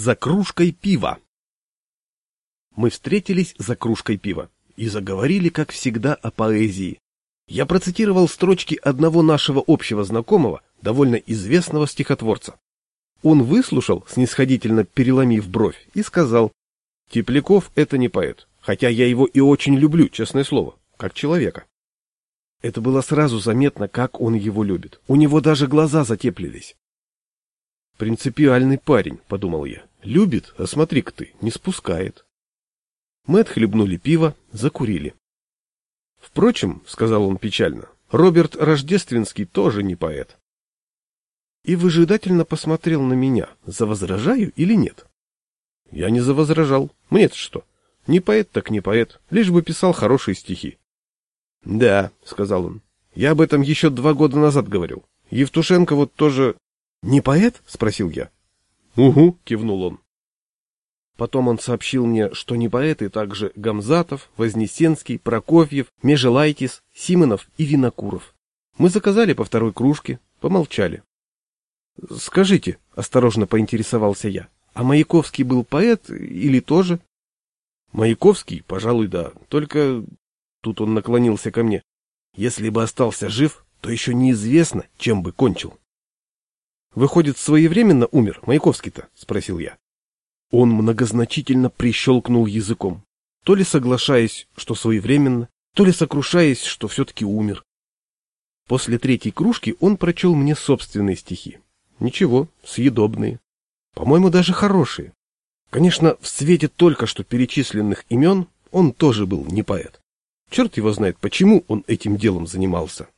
за кружкой пива. Мы встретились за кружкой пива и заговорили, как всегда, о поэзии. Я процитировал строчки одного нашего общего знакомого, довольно известного стихотворца. Он выслушал, снисходительно переломив бровь, и сказал, «Тепляков — это не поэт, хотя я его и очень люблю, честное слово, как человека». Это было сразу заметно, как он его любит. У него даже глаза затеплились. «Принципиальный парень», — подумал я. «Любит, а смотри-ка ты, не спускает». Мы отхлебнули пиво, закурили. «Впрочем», — сказал он печально, — «Роберт Рождественский тоже не поэт». И выжидательно посмотрел на меня, завозражаю или нет. Я не завозражал. Мне-то что? Не поэт так не поэт, лишь бы писал хорошие стихи. — Да, — сказал он, — я об этом еще два года назад говорил. Евтушенко вот тоже... — Не поэт? — спросил я. — Угу, — кивнул он. Потом он сообщил мне, что не поэты также Гамзатов, Вознесенский, Прокофьев, Межелайтис, Симонов и Винокуров. Мы заказали по второй кружке, помолчали. — Скажите, — осторожно поинтересовался я, — а Маяковский был поэт или тоже? — Маяковский, пожалуй, да, только... Тут он наклонился ко мне. Если бы остался жив, то еще неизвестно, чем бы кончил. — Выходит, своевременно умер Маяковский-то? — спросил я. Он многозначительно прищелкнул языком, то ли соглашаясь, что своевременно, то ли сокрушаясь, что все-таки умер. После третьей кружки он прочел мне собственные стихи. Ничего, съедобные. По-моему, даже хорошие. Конечно, в свете только что перечисленных имен он тоже был не поэт. Черт его знает, почему он этим делом занимался.